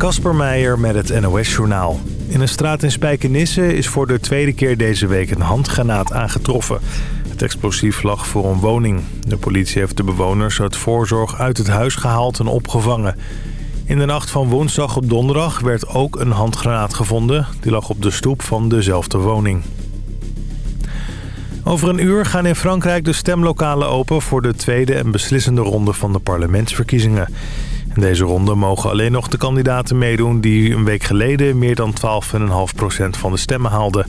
Kasper Meijer met het NOS-journaal. In een straat in Spijkenisse is voor de tweede keer deze week een handgranaat aangetroffen. Het explosief lag voor een woning. De politie heeft de bewoners uit voorzorg uit het huis gehaald en opgevangen. In de nacht van woensdag op donderdag werd ook een handgranaat gevonden. Die lag op de stoep van dezelfde woning. Over een uur gaan in Frankrijk de stemlokalen open... voor de tweede en beslissende ronde van de parlementsverkiezingen. In deze ronde mogen alleen nog de kandidaten meedoen... die een week geleden meer dan 12,5% van de stemmen haalden.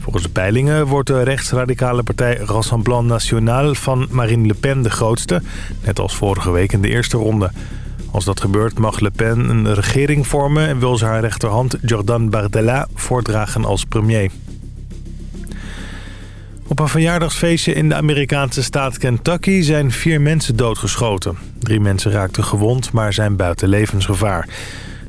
Volgens de peilingen wordt de rechtsradicale partij Rassemblement National... van Marine Le Pen de grootste, net als vorige week in de eerste ronde... Als dat gebeurt mag Le Pen een regering vormen... en wil ze haar rechterhand Jordan Bardella voordragen als premier. Op een verjaardagsfeestje in de Amerikaanse staat Kentucky zijn vier mensen doodgeschoten. Drie mensen raakten gewond, maar zijn buiten levensgevaar.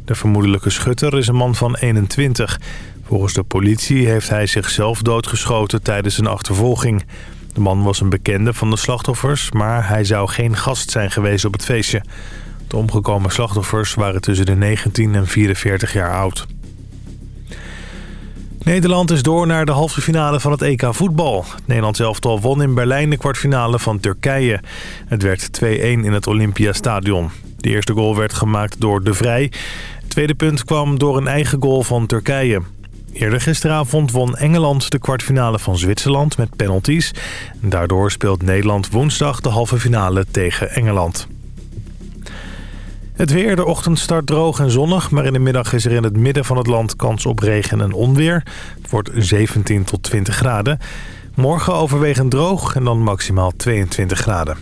De vermoedelijke schutter is een man van 21. Volgens de politie heeft hij zichzelf doodgeschoten tijdens een achtervolging. De man was een bekende van de slachtoffers, maar hij zou geen gast zijn geweest op het feestje. De omgekomen slachtoffers waren tussen de 19 en 44 jaar oud. Nederland is door naar de halve finale van het EK voetbal. Het Nederlands elftal won in Berlijn de kwartfinale van Turkije. Het werd 2-1 in het Olympiastadion. De eerste goal werd gemaakt door De Vrij. Het tweede punt kwam door een eigen goal van Turkije. Eerder gisteravond won Engeland de kwartfinale van Zwitserland met penalties. Daardoor speelt Nederland woensdag de halve finale tegen Engeland. Het weer, de ochtend start droog en zonnig... maar in de middag is er in het midden van het land kans op regen en onweer. Het wordt 17 tot 20 graden. Morgen overwegend droog en dan maximaal 22 graden.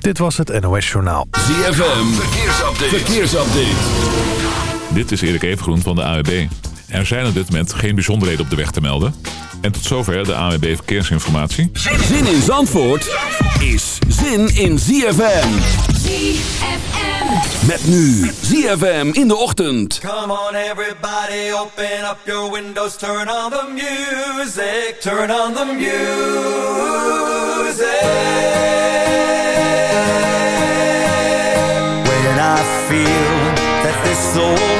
Dit was het NOS Journaal. ZFM, verkeersupdate. verkeersupdate. Dit is Erik Evengroen van de AWB. Er zijn op dit moment geen bijzonderheden op de weg te melden. En tot zover de AWB Verkeersinformatie. Zin in Zandvoort is zin in ZFM. ZFM. Met nu ZFM in de ochtend. Come on everybody, open up your windows, turn on the music, turn on the music. When I feel that this old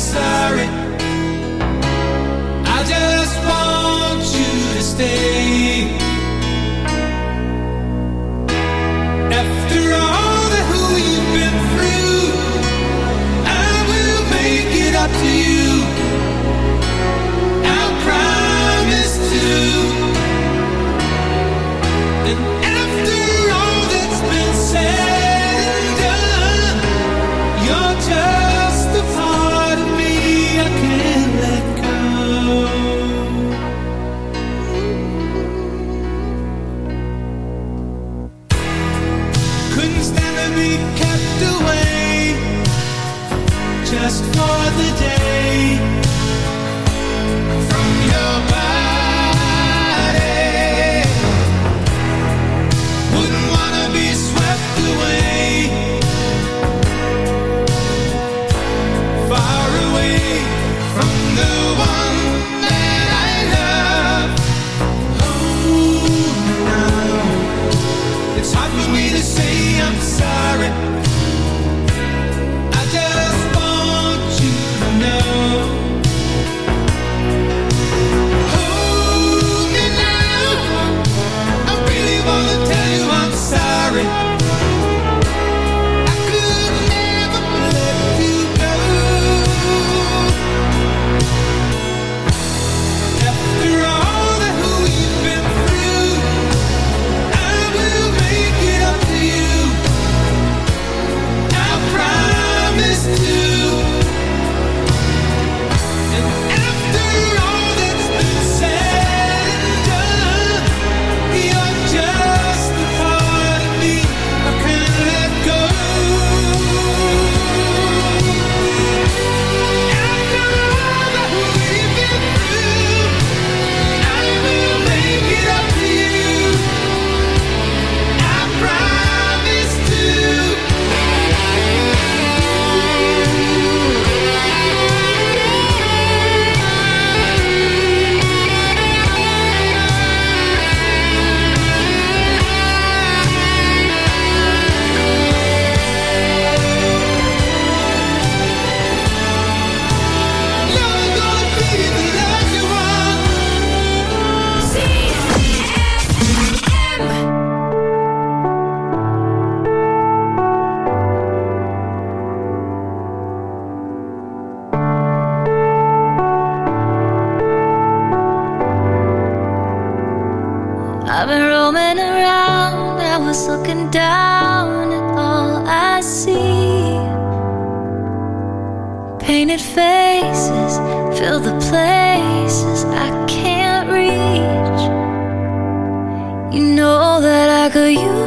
sorry.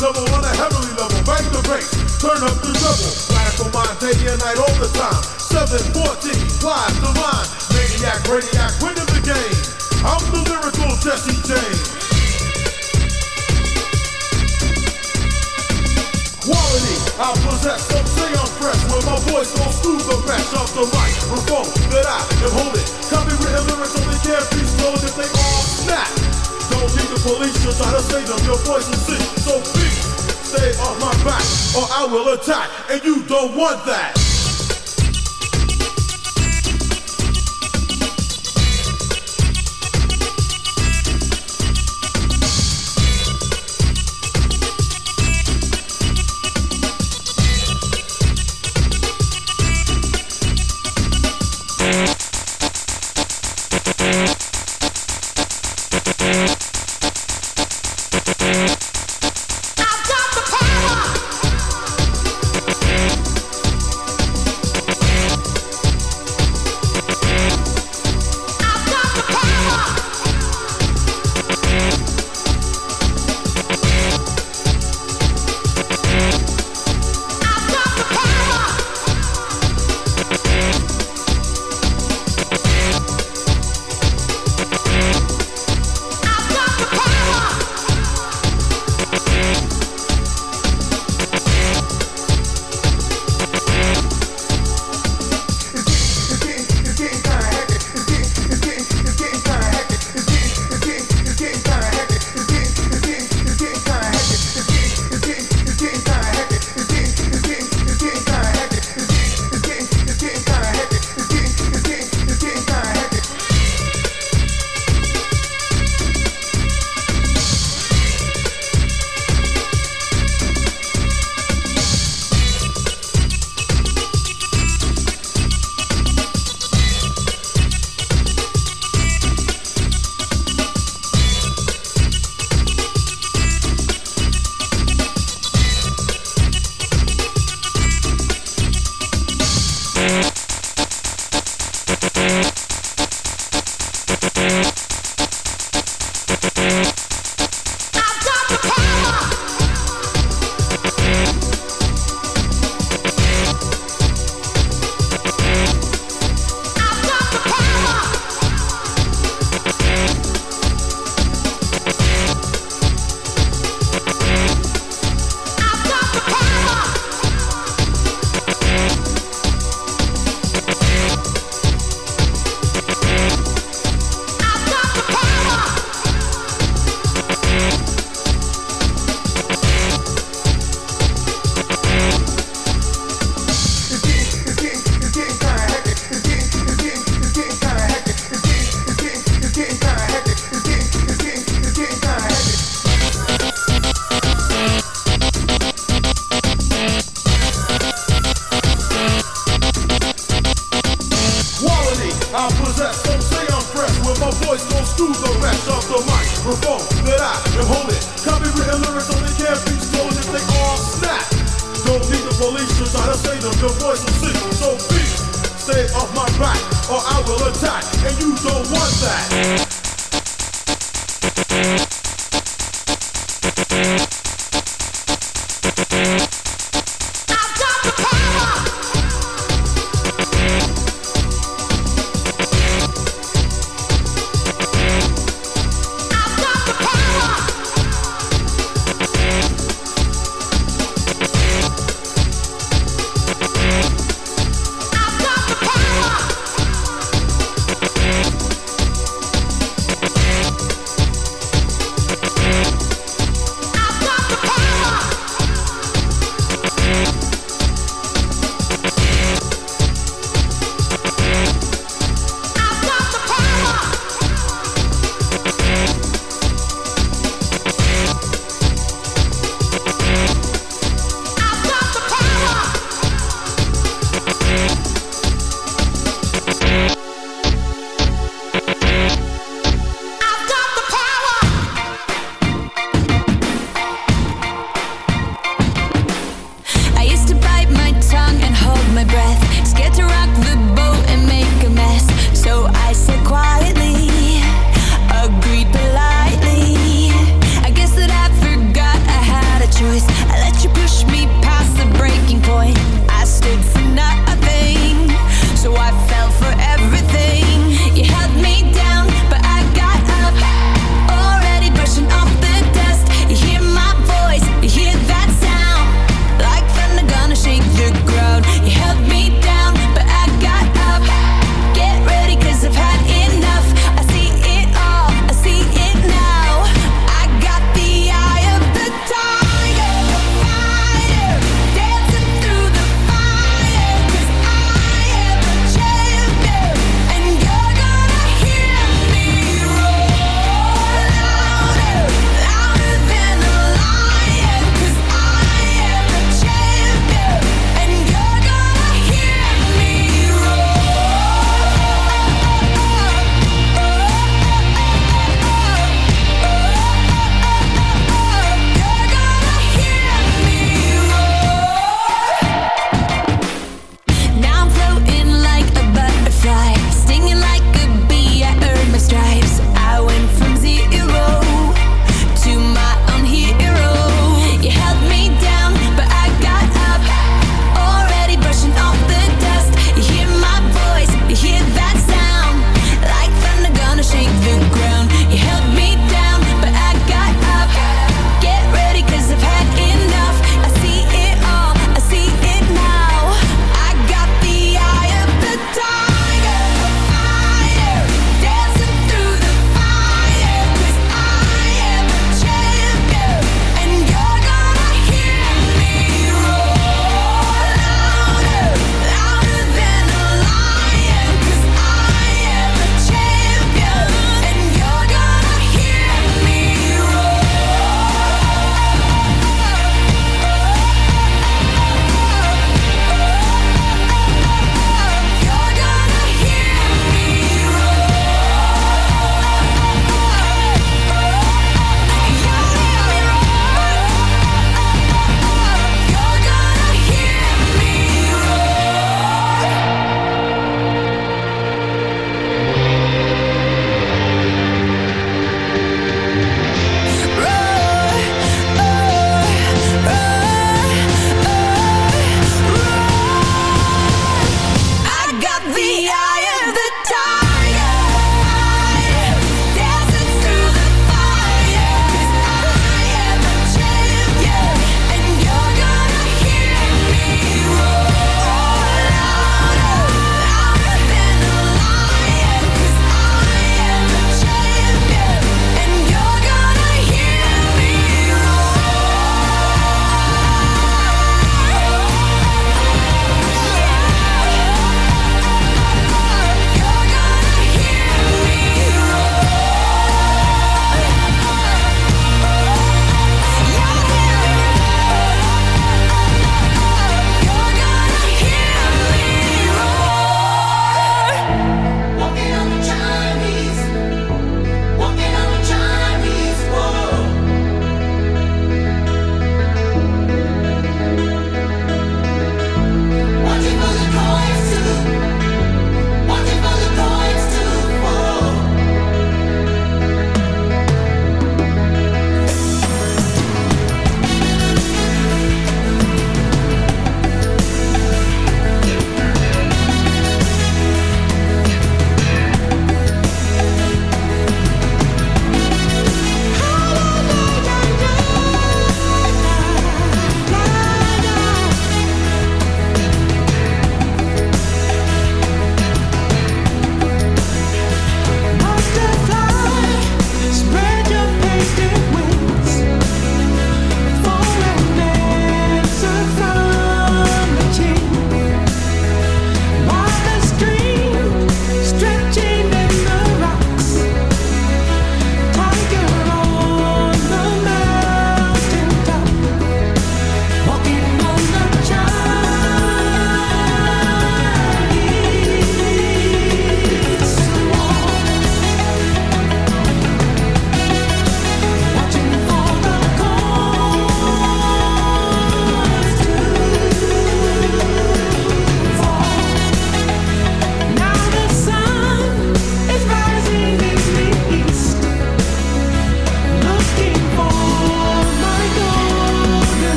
Double on a heavenly level. Bang the bass, turn up the double. Radical mind, day and night, all the time. 714, live the line. Maniac, radiac, winning the game. I'm the lyrical Jesse James. Quality, I possess, some say I'm fresh When my voice goes through the mesh of the microphone That I am holding Copywritten lyrics only can't be stolen if they all snap Don't need the police to try to save them Your voice is sing, so please Stay off my back or I will attack And you don't want that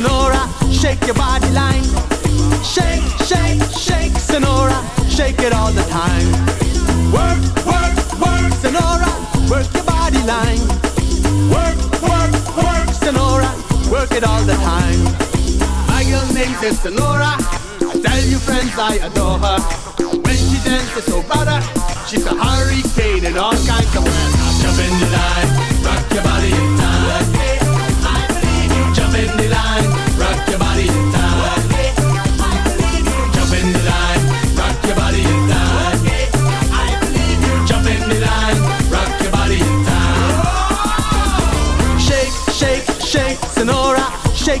Señora, shake your body line. Shake, shake, shake, Señora, shake it all the time. Work, work, work, Señora, work your body line. Work, work, work, Señora, work it all the time. My girl named is Señora. I tell your friends I adore her. When she dances so better, she's a hurricane in all kinds of weather. Jump in the line, rock your body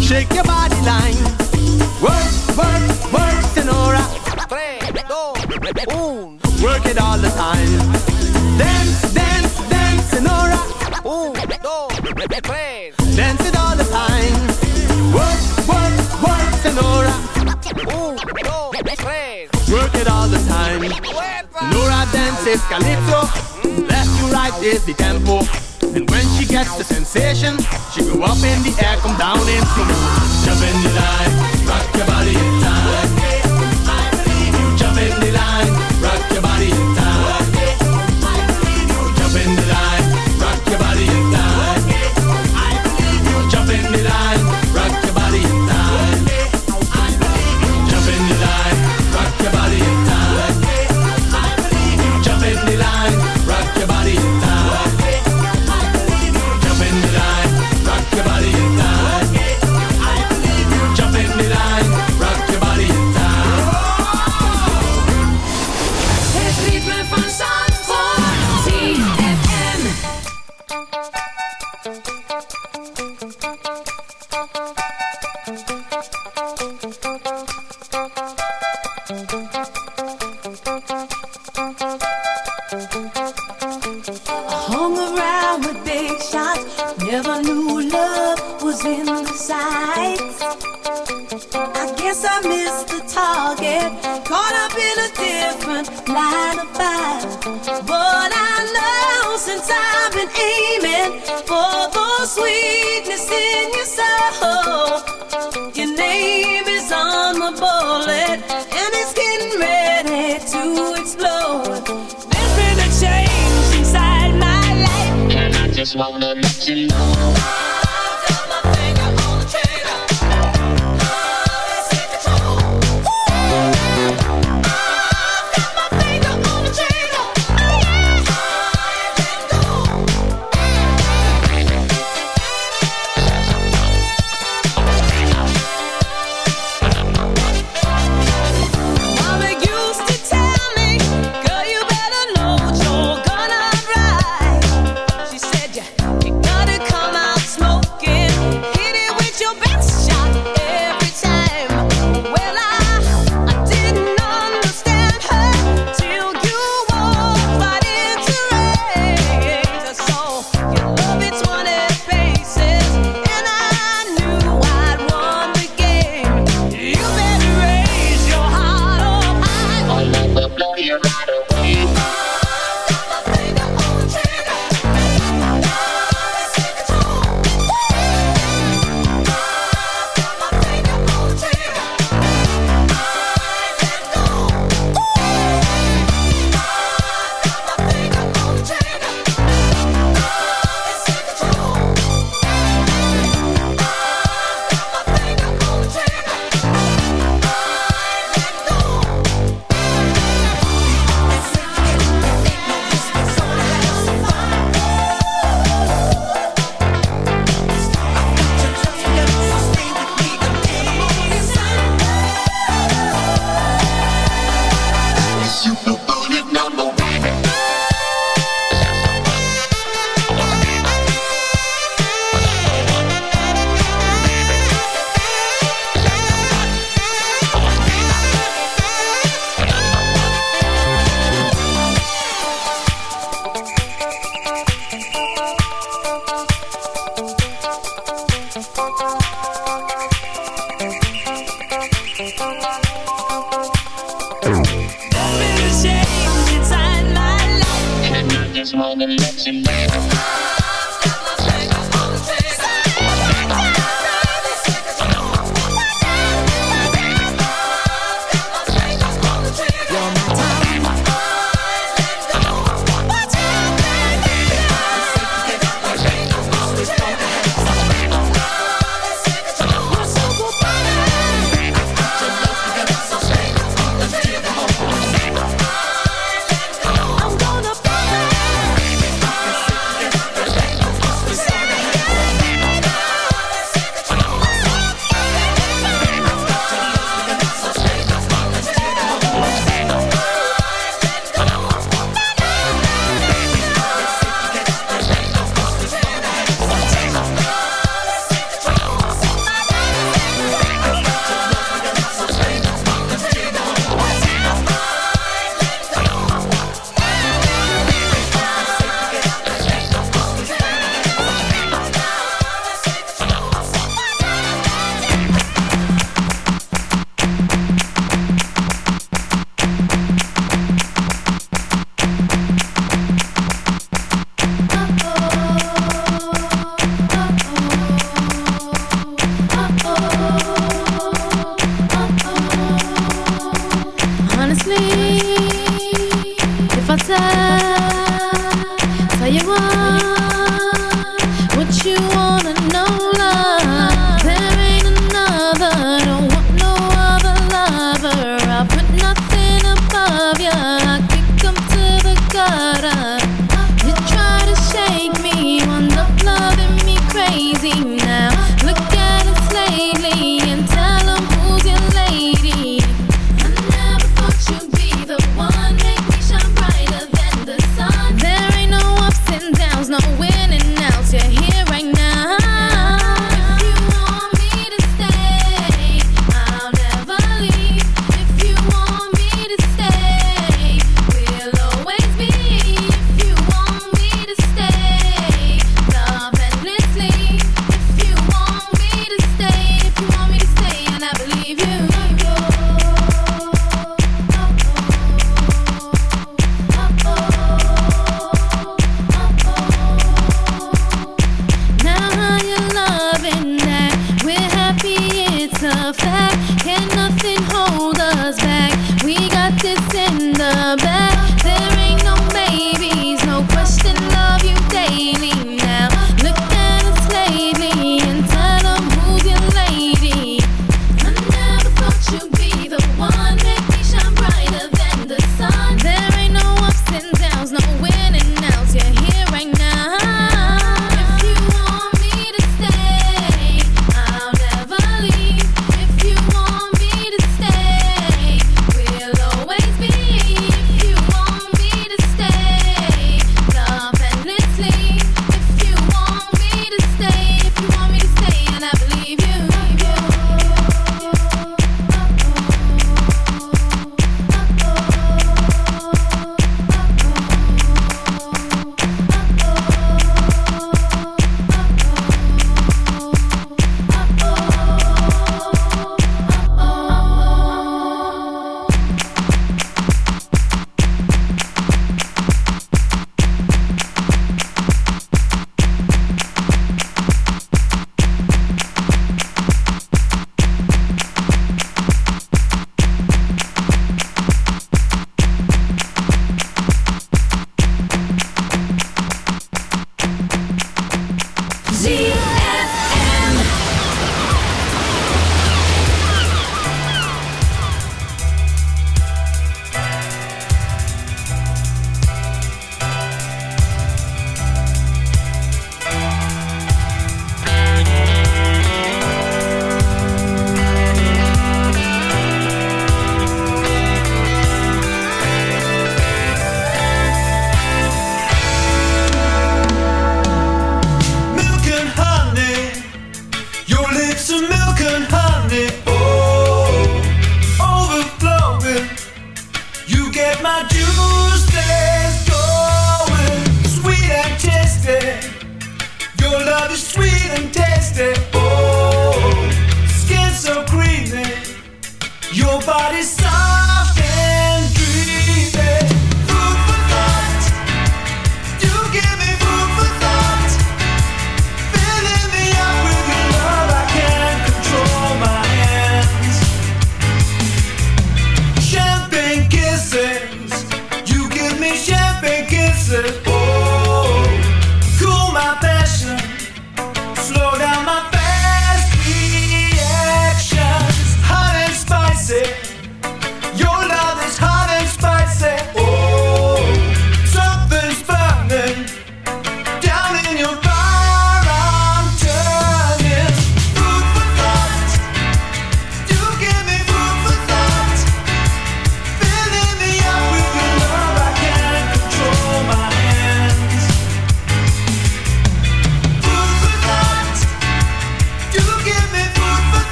Shake your body line. Work, work, work, Señora. Work it all the time. Dance, dance, dance, Señora. Dance it all the time. Work, work, work, Señora. Work it all the time. Nora dances calypso. Left to right is the tempo. And when she gets the sensation, she go up in the air, come down in slow. Jump in the line, been aiming for the sweetness in your soul, your name is on the bullet, and it's getting ready to explode. There's been a change inside my life. And I just wanna let you know.